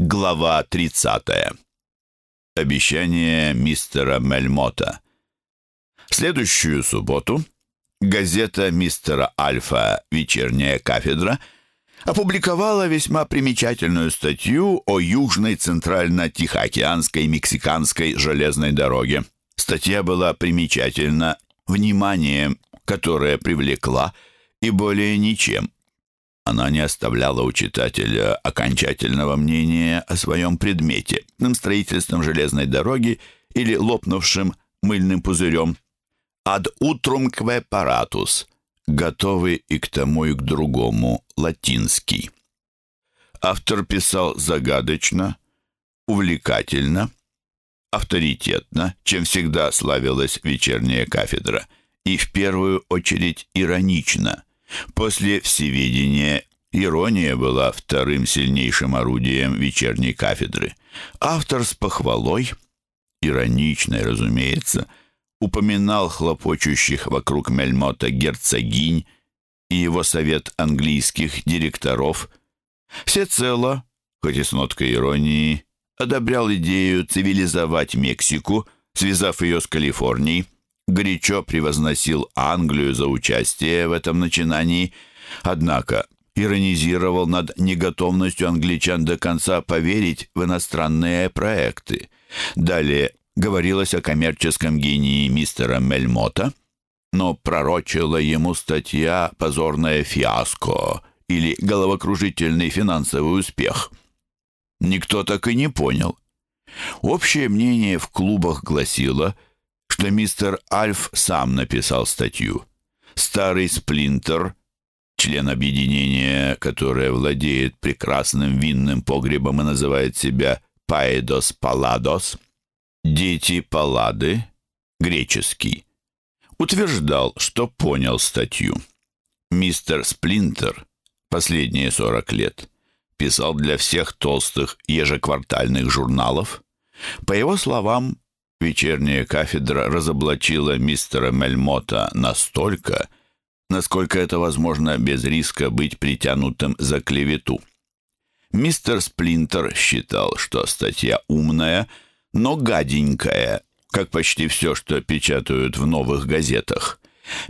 Глава 30. Обещание мистера Мельмота. В следующую субботу газета мистера Альфа «Вечерняя кафедра» опубликовала весьма примечательную статью о Южной Центрально-Тихоокеанской Мексиканской железной дороге. Статья была примечательна вниманием, которое привлекла, и более ничем. Она не оставляла у читателя окончательного мнения о своем предмете, строительством железной дороги или лопнувшим мыльным пузырем. «Ad utrum que paratus» — готовый и к тому, и к другому, латинский. Автор писал загадочно, увлекательно, авторитетно, чем всегда славилась вечерняя кафедра, и в первую очередь иронично — После всеведения ирония была вторым сильнейшим орудием вечерней кафедры. Автор с похвалой, ироничной, разумеется, упоминал хлопочущих вокруг Мельмота герцогинь и его совет английских директоров. Всецело, хоть и с ноткой иронии, одобрял идею цивилизовать Мексику, связав ее с Калифорнией, горячо превозносил Англию за участие в этом начинании, однако иронизировал над неготовностью англичан до конца поверить в иностранные проекты. Далее говорилось о коммерческом гении мистера Мельмота, но пророчила ему статья «Позорное фиаско» или «Головокружительный финансовый успех». Никто так и не понял. Общее мнение в клубах гласило – что мистер Альф сам написал статью. Старый Сплинтер, член объединения, которое владеет прекрасным винным погребом и называет себя Паэдос Паладос, дети Паллады, греческий, утверждал, что понял статью. Мистер Сплинтер последние 40 лет писал для всех толстых ежеквартальных журналов. По его словам, вечерняя кафедра разоблачила мистера Мельмота настолько, насколько это возможно без риска быть притянутым за клевету. Мистер Сплинтер считал, что статья умная, но гаденькая, как почти все, что печатают в новых газетах.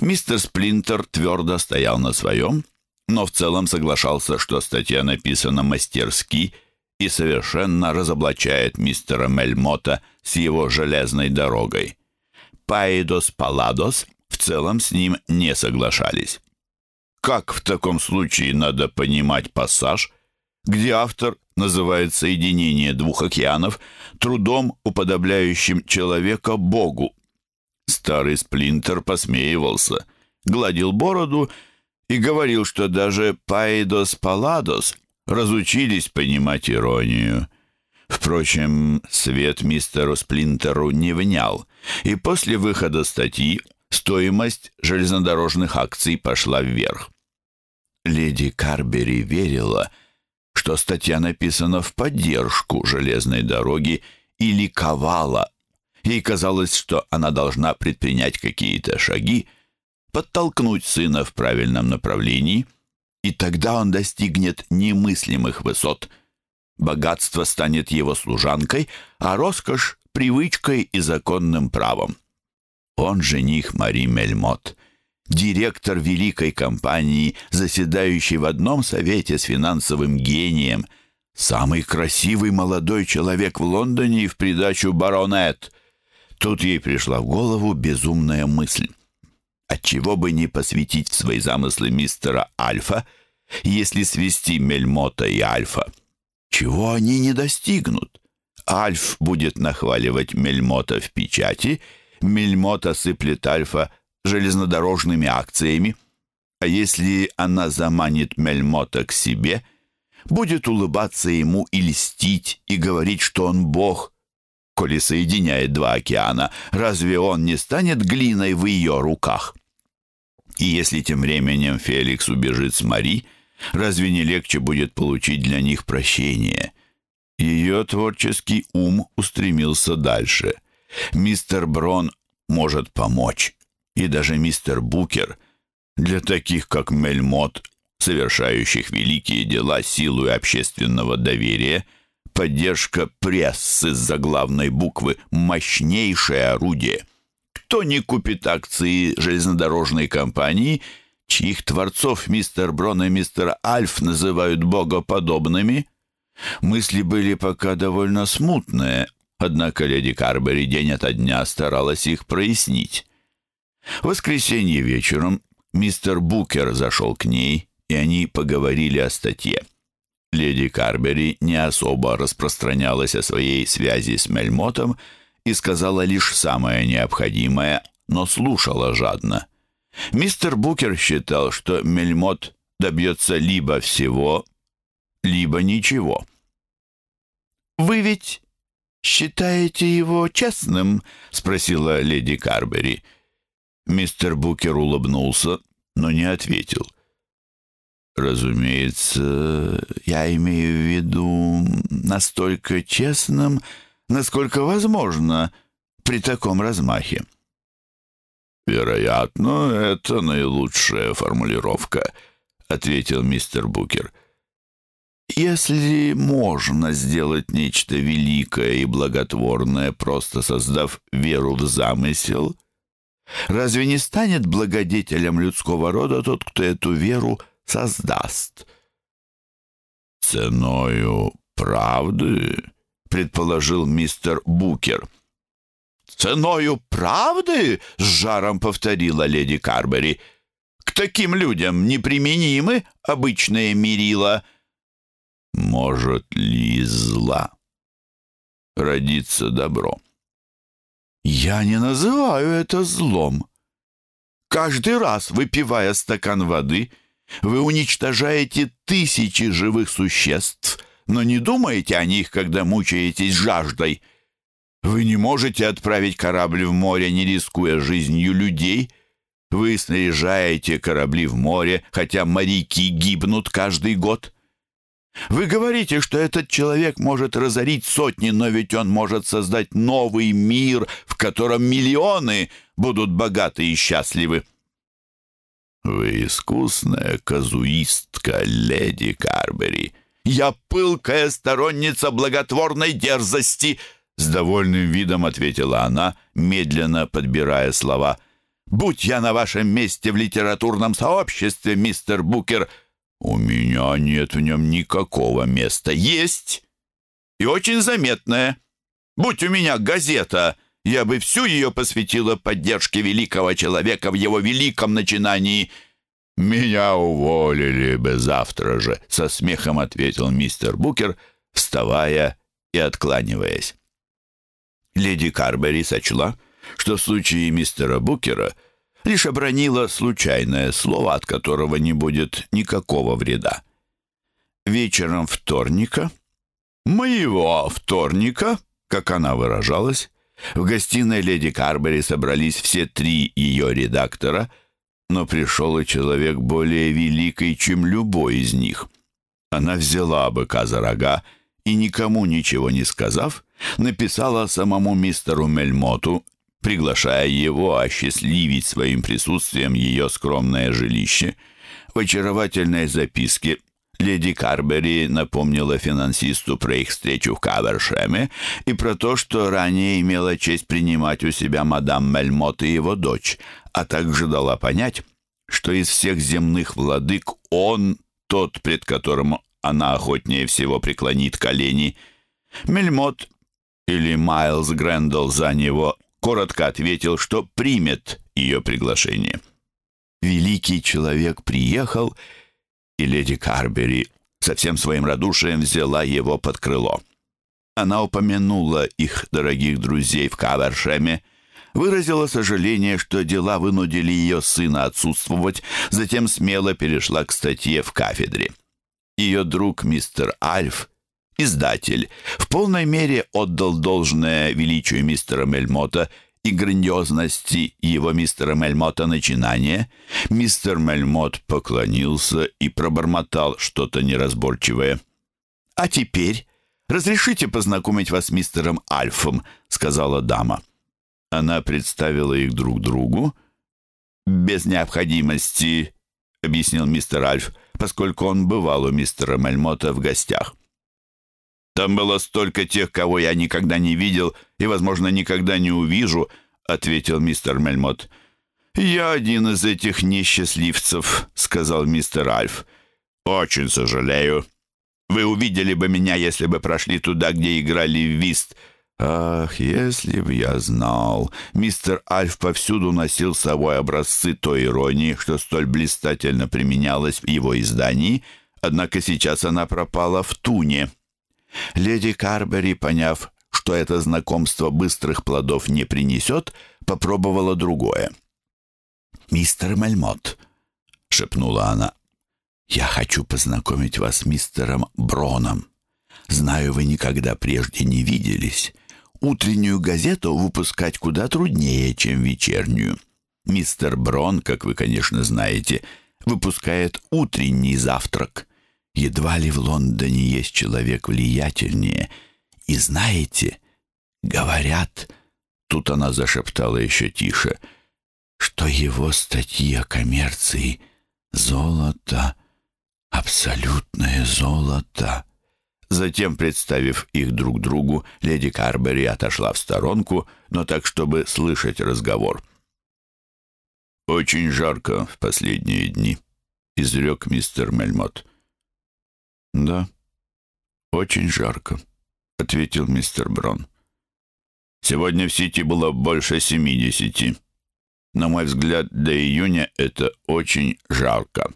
Мистер Сплинтер твердо стоял на своем, но в целом соглашался, что статья написана мастерски и совершенно разоблачает мистера Мельмота с его железной дорогой. Паидос Паладос в целом с ним не соглашались. Как в таком случае надо понимать пассаж, где автор называет соединение двух океанов трудом, уподобляющим человека Богу? Старый Сплинтер посмеивался, гладил бороду и говорил, что даже Паидос Паладос разучились понимать иронию. Впрочем, свет мистеру Сплинтеру не внял, и после выхода статьи стоимость железнодорожных акций пошла вверх. Леди Карбери верила, что статья написана в поддержку железной дороги и ликовала. Ей казалось, что она должна предпринять какие-то шаги, подтолкнуть сына в правильном направлении — и тогда он достигнет немыслимых высот. Богатство станет его служанкой, а роскошь — привычкой и законным правом. Он жених Мари Мельмот, директор великой компании, заседающий в одном совете с финансовым гением, самый красивый молодой человек в Лондоне и в придачу баронет. Тут ей пришла в голову безумная мысль. Отчего бы не посвятить в свои замыслы мистера Альфа, если свести Мельмота и Альфа? Чего они не достигнут? Альф будет нахваливать Мельмота в печати, Мельмота сыплет Альфа железнодорожными акциями. А если она заманит Мельмота к себе, будет улыбаться ему и льстить, и говорить, что он бог, коли соединяет два океана, разве он не станет глиной в ее руках? И если тем временем Феликс убежит с Мари, разве не легче будет получить для них прощение? Ее творческий ум устремился дальше. Мистер Брон может помочь, и даже мистер Букер для таких, как Мельмот, совершающих великие дела силой общественного доверия, Поддержка прессы с заглавной буквы – мощнейшее орудие. Кто не купит акции железнодорожной компании, чьих творцов мистер Брон и мистер Альф называют богоподобными? Мысли были пока довольно смутные, однако леди Карбери день ото дня старалась их прояснить. В воскресенье вечером мистер Букер зашел к ней, и они поговорили о статье. Леди Карбери не особо распространялась о своей связи с Мельмотом и сказала лишь самое необходимое, но слушала жадно. Мистер Букер считал, что Мельмот добьется либо всего, либо ничего. «Вы ведь считаете его честным?» — спросила леди Карбери. Мистер Букер улыбнулся, но не ответил. «Разумеется, я имею в виду настолько честным, насколько возможно при таком размахе». «Вероятно, это наилучшая формулировка», — ответил мистер Букер. «Если можно сделать нечто великое и благотворное, просто создав веру в замысел, разве не станет благодетелем людского рода тот, кто эту веру создаст?» «Ценою правды», — предположил мистер Букер. «Ценою правды?» — с жаром повторила леди Карбери. «К таким людям неприменимы обычные мерила». «Может ли зла родиться добро?» «Я не называю это злом. Каждый раз, выпивая стакан воды, вы уничтожаете тысячи живых существ, но не думаете о них, когда мучаетесь жаждой». Вы не можете отправить корабль в море, не рискуя жизнью людей. Вы снаряжаете корабли в море, хотя моряки гибнут каждый год. Вы говорите, что этот человек может разорить сотни, но ведь он может создать новый мир, в котором миллионы будут богаты и счастливы. Вы искусная казуистка, леди Карбери. Я пылкая сторонница благотворной дерзости — с довольным видом ответила она, медленно подбирая слова. «Будь я на вашем месте в литературном сообществе, мистер Букер, у меня нет в нем никакого места. Есть! И очень заметное. Будь у меня газета, я бы всю ее посвятила поддержке великого человека в его великом начинании». «Меня уволили бы завтра же», — со смехом ответил мистер Букер, вставая и откланиваясь. Леди Карбери сочла, что в случае мистера Букера лишь обронила случайное слово, от которого не будет никакого вреда. Вечером вторника, моего вторника, как она выражалась, в гостиной леди Карбери собрались все три ее редактора, но пришел и человек более великий, чем любой из них. Она взяла быка за рога и, никому ничего не сказав, написала самому мистеру Мельмоту, приглашая его осчастливить своим присутствием ее скромное жилище. В очаровательной записке леди Карбери напомнила финансисту про их встречу в Кавершеме и про то, что ранее имела честь принимать у себя мадам Мельмот и его дочь, а также дала понять, что из всех земных владык он тот, пред которым она охотнее всего преклонит колени. Мельмот или Майлз Грэндалл за него, коротко ответил, что примет ее приглашение. Великий человек приехал, и леди Карбери со всем своим радушием взяла его под крыло. Она упомянула их дорогих друзей в Кавершеме, выразила сожаление, что дела вынудили ее сына отсутствовать, затем смело перешла к статье в кафедре. Ее друг мистер Альф Издатель в полной мере отдал должное величию мистера Мельмота и грандиозности его мистера Мельмота начинания. Мистер Мельмот поклонился и пробормотал что-то неразборчивое. «А теперь разрешите познакомить вас с мистером Альфом», — сказала дама. Она представила их друг другу. «Без необходимости», — объяснил мистер Альф, поскольку он бывал у мистера Мельмота в гостях. Там было столько тех, кого я никогда не видел и, возможно, никогда не увижу», — ответил мистер Мельмот. «Я один из этих несчастливцев», — сказал мистер Альф. «Очень сожалею. Вы увидели бы меня, если бы прошли туда, где играли в вист». «Ах, если б я знал!» Мистер Альф повсюду носил с собой образцы той иронии, что столь блистательно применялась в его издании, однако сейчас она пропала в туне. Леди Карбери, поняв, что это знакомство быстрых плодов не принесет, попробовала другое. «Мистер Мельмот», — шепнула она, — «я хочу познакомить вас с мистером Броном. Знаю, вы никогда прежде не виделись. Утреннюю газету выпускать куда труднее, чем вечернюю. Мистер Брон, как вы, конечно, знаете, выпускает утренний завтрак. Едва ли в Лондоне есть человек влиятельнее. И знаете, говорят, тут она зашептала еще тише, что его статьи о коммерции — золото, абсолютное золото. Затем, представив их друг другу, леди Карбери отошла в сторонку, но так, чтобы слышать разговор. «Очень жарко в последние дни», — изрек мистер Мельмот. «Да, очень жарко», — ответил мистер Брон. «Сегодня в Сити было больше семидесяти. На мой взгляд, до июня это очень жарко».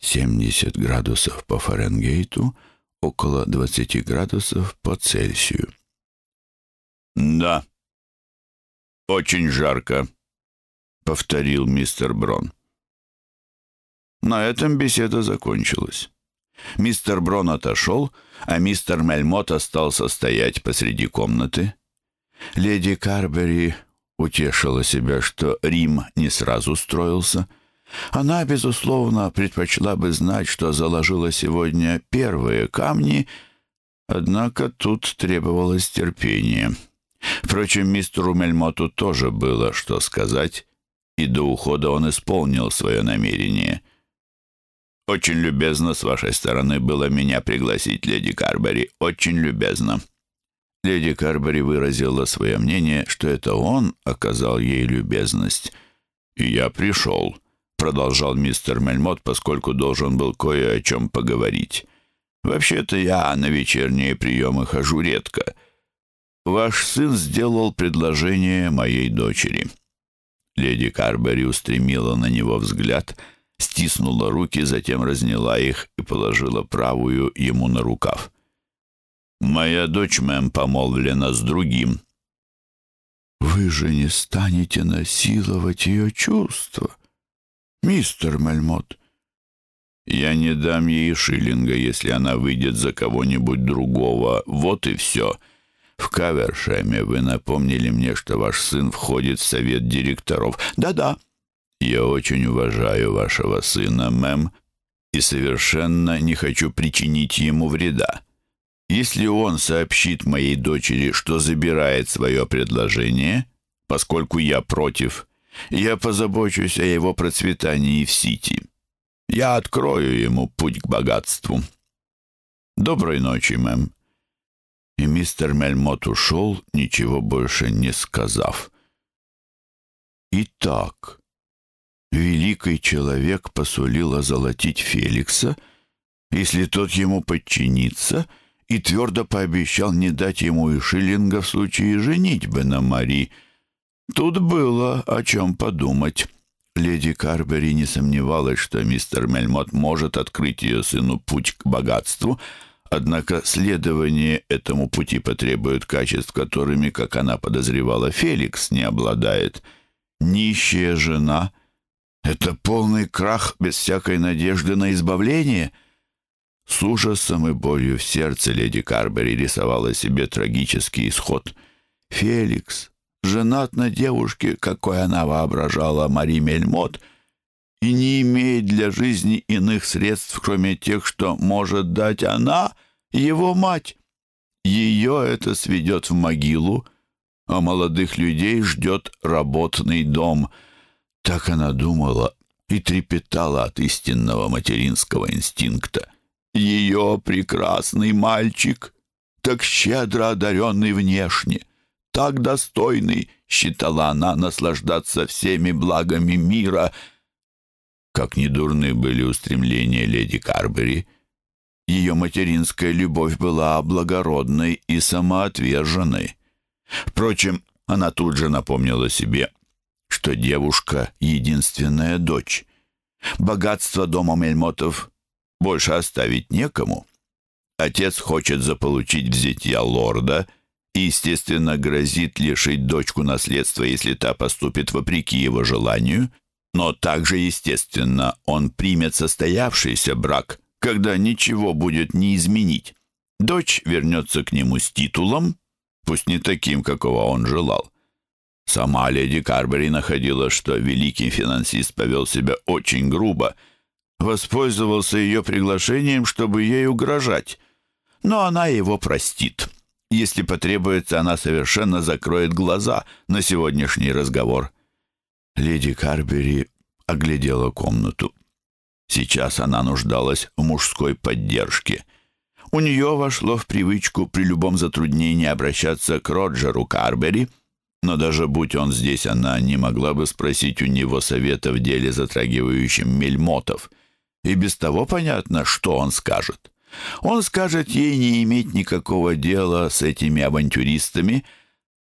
«Семьдесят градусов по Фаренгейту, около двадцати градусов по Цельсию». «Да, очень жарко», — повторил мистер Брон. На этом беседа закончилась. Мистер Брон отошел, а мистер Мельмот остался стоять посреди комнаты. Леди Карбери утешила себя, что Рим не сразу строился. Она, безусловно, предпочла бы знать, что заложила сегодня первые камни, однако тут требовалось терпение. Впрочем, мистеру Мельмоту тоже было что сказать, и до ухода он исполнил свое намерение — очень любезно с вашей стороны было меня пригласить, леди Карбери. Очень любезно». Леди Карбери выразила свое мнение, что это он оказал ей любезность. «И я пришел», — продолжал мистер Мельмот, поскольку должен был кое о чем поговорить. «Вообще-то я на вечерние приемы хожу редко. Ваш сын сделал предложение моей дочери». Леди Карбери устремила на него взгляд — стиснула руки, затем разняла их и положила правую ему на рукав. «Моя дочь, мэм, помолвлена с другим». «Вы же не станете насиловать ее чувства, мистер Мельмот?» «Я не дам ей шиллинга, если она выйдет за кого-нибудь другого. Вот и все. В Кавершеме вы напомнили мне, что ваш сын входит в совет директоров. Да-да». «Я очень уважаю вашего сына, мэм, и совершенно не хочу причинить ему вреда. Если он сообщит моей дочери, что забирает свое предложение, поскольку я против, я позабочусь о его процветании в Сити. Я открою ему путь к богатству. Доброй ночи, мэм». И мистер Мельмот ушел, ничего больше не сказав. «Итак...» великий человек посулил озолотить Феликса, если тот ему подчинится, и твердо пообещал не дать ему и шиллинга в случае женитьбы на Мари. Тут было о чем подумать. Леди Карбери не сомневалась, что мистер Мельмот может открыть ее сыну путь к богатству, однако следование этому пути потребует качеств, которыми, как она подозревала, Феликс не обладает. Нищая жена — это полный крах без всякой надежды на избавление. С ужасом и болью в сердце леди Карбери рисовала себе трагический исход. Феликс женат на девушке, какой она воображала Мари Мельмот, и не имеет для жизни иных средств, кроме тех, что может дать она, его мать. Ее это сведет в могилу, а молодых людей ждет работный дом — так она думала и трепетала от истинного материнского инстинкта. Ее прекрасный мальчик так щедро одаренный внешне, так достойный, считала она, наслаждаться всеми благами мира. Как недурны были устремления леди Карбери. Ее материнская любовь была благородной и самоотверженной. Впрочем, она тут же напомнила себе, что девушка — единственная дочь. Богатство дома Мельмотов больше оставить некому. Отец хочет заполучить взятья лорда и, естественно, грозит лишить дочку наследства, если та поступит вопреки его желанию, но также, естественно, он примет состоявшийся брак, когда ничего будет не изменить. Дочь вернется к нему с титулом, пусть не таким, какого он желал. Сама леди Карбери находила, что великий финансист повел себя очень грубо, воспользовался ее приглашением, чтобы ей угрожать. Но она его простит. Если потребуется, она совершенно закроет глаза на сегодняшний разговор. Леди Карбери оглядела комнату. Сейчас она нуждалась в мужской поддержке. У нее вошло в привычку при любом затруднении обращаться к Роджеру Карбери — но даже будь он здесь, она не могла бы спросить у него совета в деле, затрагивающем мельмотов. И без того понятно, что он скажет. Он скажет ей не иметь никакого дела с этими авантюристами,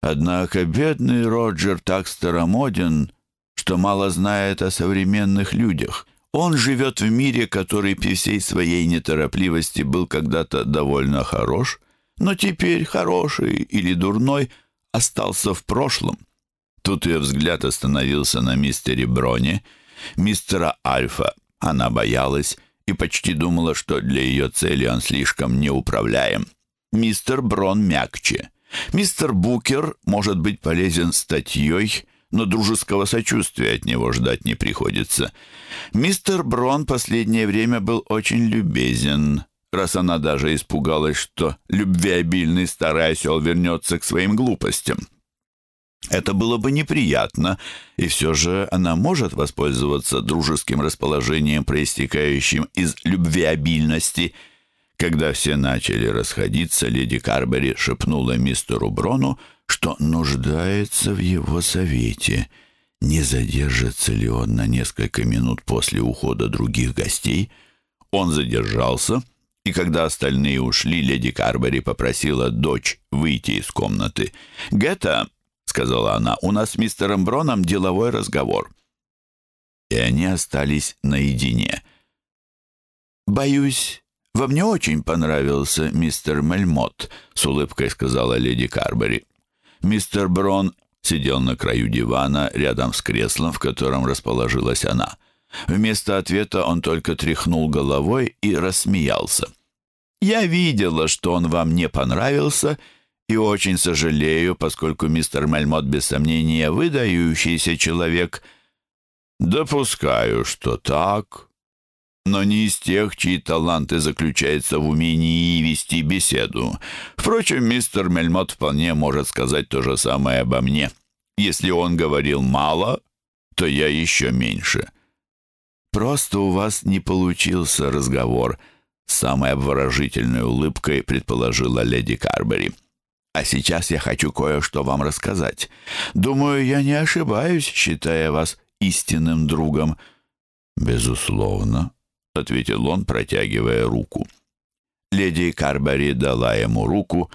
однако бедный Роджер так старомоден, что мало знает о современных людях. Он живет в мире, который при всей своей неторопливости был когда-то довольно хорош, но теперь хороший или дурной – остался в прошлом. Тут ее взгляд остановился на мистере Броне. Мистера Альфа она боялась и почти думала, что для ее цели он слишком неуправляем. Мистер Брон мягче. Мистер Букер может быть полезен статьей, но дружеского сочувствия от него ждать не приходится. Мистер Брон последнее время был очень любезен, раз она даже испугалась, что любвеобильный старый осел вернется к своим глупостям. Это было бы неприятно, и все же она может воспользоваться дружеским расположением, проистекающим из любвеобильности. Когда все начали расходиться, леди Карбери шепнула мистеру Брону, что нуждается в его совете. Не задержится ли он на несколько минут после ухода других гостей? Он задержался — и когда остальные ушли, леди Карбери попросила дочь выйти из комнаты. «Гетта», — сказала она, — «у нас с мистером Броном деловой разговор». И они остались наедине. «Боюсь, вам не очень понравился мистер Мельмот», — с улыбкой сказала леди Карбери. Мистер Брон сидел на краю дивана рядом с креслом, в котором расположилась она. Вместо ответа он только тряхнул головой и рассмеялся. «Я видела, что он вам не понравился, и очень сожалею, поскольку мистер Мельмот без сомнения выдающийся человек. Допускаю, что так, но не из тех, чьи таланты заключаются в умении вести беседу. Впрочем, мистер Мельмот вполне может сказать то же самое обо мне. Если он говорил мало, то я еще меньше». «Просто у вас не получился разговор», — с самой обворожительной улыбкой предположила леди Карбери. «А сейчас я хочу кое-что вам рассказать. Думаю, я не ошибаюсь, считая вас истинным другом». «Безусловно», — ответил он, протягивая руку. Леди Карбери дала ему руку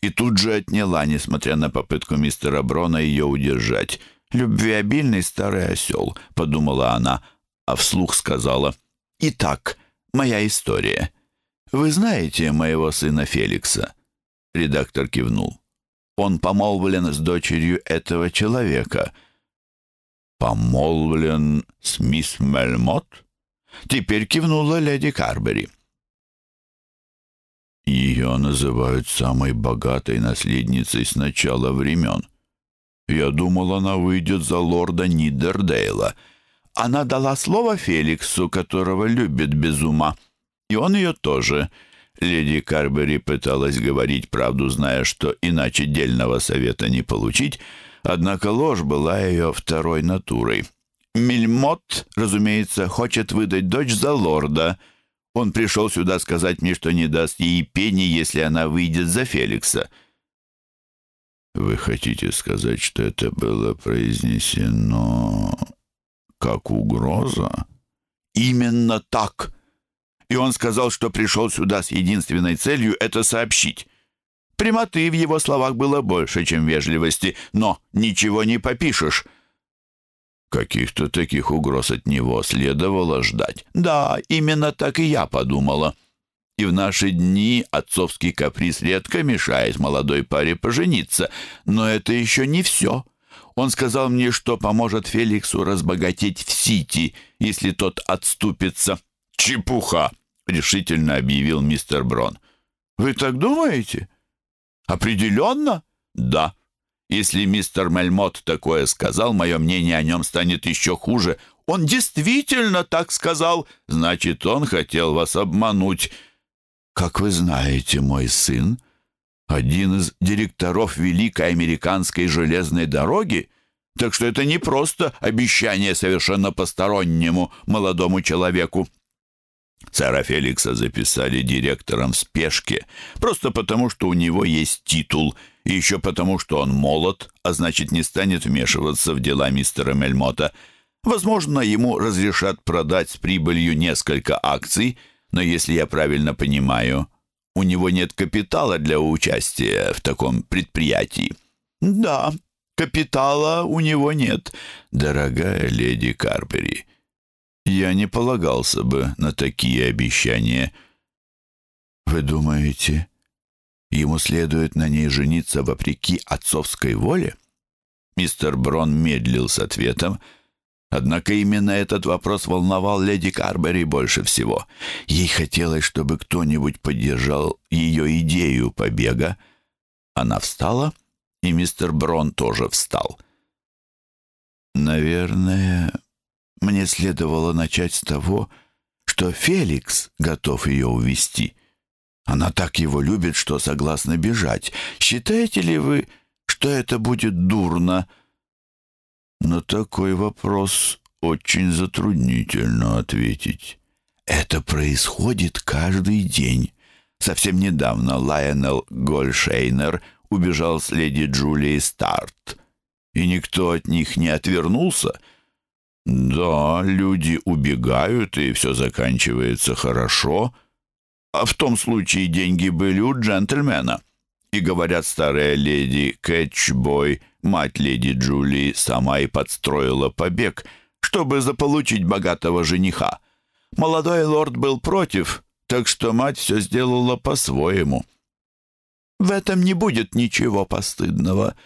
и тут же отняла, несмотря на попытку мистера Брона ее удержать. «Любвеобильный старый осел», — подумала она, а вслух сказала «Итак, моя история. Вы знаете моего сына Феликса?» Редактор кивнул. «Он помолвлен с дочерью этого человека». «Помолвлен с мисс Мельмот?» Теперь кивнула леди Карбери. Ее называют самой богатой наследницей с начала времен. Я думал, она выйдет за лорда Нидердейла — она дала слово Феликсу, которого любит без ума. И он ее тоже. Леди Карбери пыталась говорить правду, зная, что иначе дельного совета не получить, однако ложь была ее второй натурой. Мельмот, разумеется, хочет выдать дочь за лорда. Он пришел сюда сказать мне, что не даст ей пени, если она выйдет за Феликса». «Вы хотите сказать, что это было произнесено как угроза?» «Именно так!» И он сказал, что пришел сюда с единственной целью это сообщить. Прямоты в его словах было больше, чем вежливости, но ничего не попишешь. Каких-то таких угроз от него следовало ждать. Да, именно так и я подумала. И в наши дни отцовский каприз редко мешает молодой паре пожениться. Но это еще не все. Он сказал мне, что поможет Феликсу разбогатеть в Сити, если тот отступится. «Чепуха!» — решительно объявил мистер Брон. «Вы так думаете?» «Определенно?» «Да». Если мистер Мельмот такое сказал, мое мнение о нем станет еще хуже. Он действительно так сказал. Значит, он хотел вас обмануть. Как вы знаете, мой сын, один из директоров Великой Американской железной дороги, так что это не просто обещание совершенно постороннему молодому человеку. Сэра Феликса записали директором в спешке, просто потому, что у него есть титул, и еще потому, что он молод, а значит, не станет вмешиваться в дела мистера Мельмота. Возможно, ему разрешат продать с прибылью несколько акций, но если я правильно понимаю, у него нет капитала для участия в таком предприятии. Да, капитала у него нет, дорогая леди Карпери. Я не полагался бы на такие обещания. Вы думаете, ему следует на ней жениться вопреки отцовской воле? Мистер Брон медлил с ответом, однако именно этот вопрос волновал леди Карбери больше всего. Ей хотелось, чтобы кто-нибудь поддержал ее идею побега. Она встала, и мистер Брон тоже встал. «Наверное, мне следовало начать с того, что Феликс готов ее увести. Она так его любит, что согласна бежать. Считаете ли вы, что это будет дурно? На такой вопрос очень затруднительно ответить. Это происходит каждый день. Совсем недавно Лайонел Гольшейнер убежал с леди Джулией Старт, и никто от них не отвернулся — «Да, люди убегают, и все заканчивается хорошо. А в том случае деньги были у джентльмена. И, говорят, старая леди Кэтчбой, мать леди Джулии, сама и подстроила побег, чтобы заполучить богатого жениха. Молодой лорд был против, так что мать все сделала по-своему. В этом не будет ничего постыдного».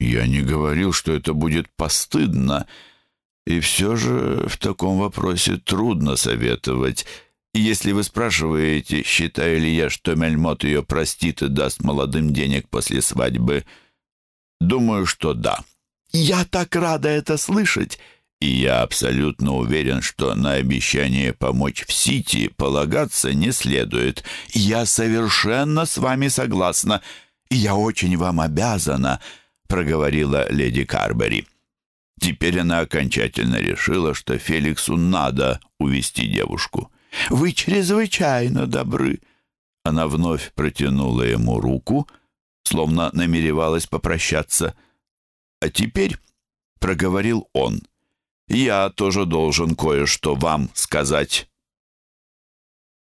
«Я не говорил, что это будет постыдно», и все же в таком вопросе трудно советовать. Если вы спрашиваете, считаю ли я, что Мельмот ее простит и даст молодым денег после свадьбы, думаю, что да. Я так рада это слышать. И я абсолютно уверен, что на обещание помочь в Сити полагаться не следует. Я совершенно с вами согласна. Я очень вам обязана, проговорила леди Карбери. Теперь она окончательно решила, что Феликсу надо увести девушку. «Вы чрезвычайно добры!» Она вновь протянула ему руку, словно намеревалась попрощаться. «А теперь», — проговорил он, — «я тоже должен кое-что вам сказать».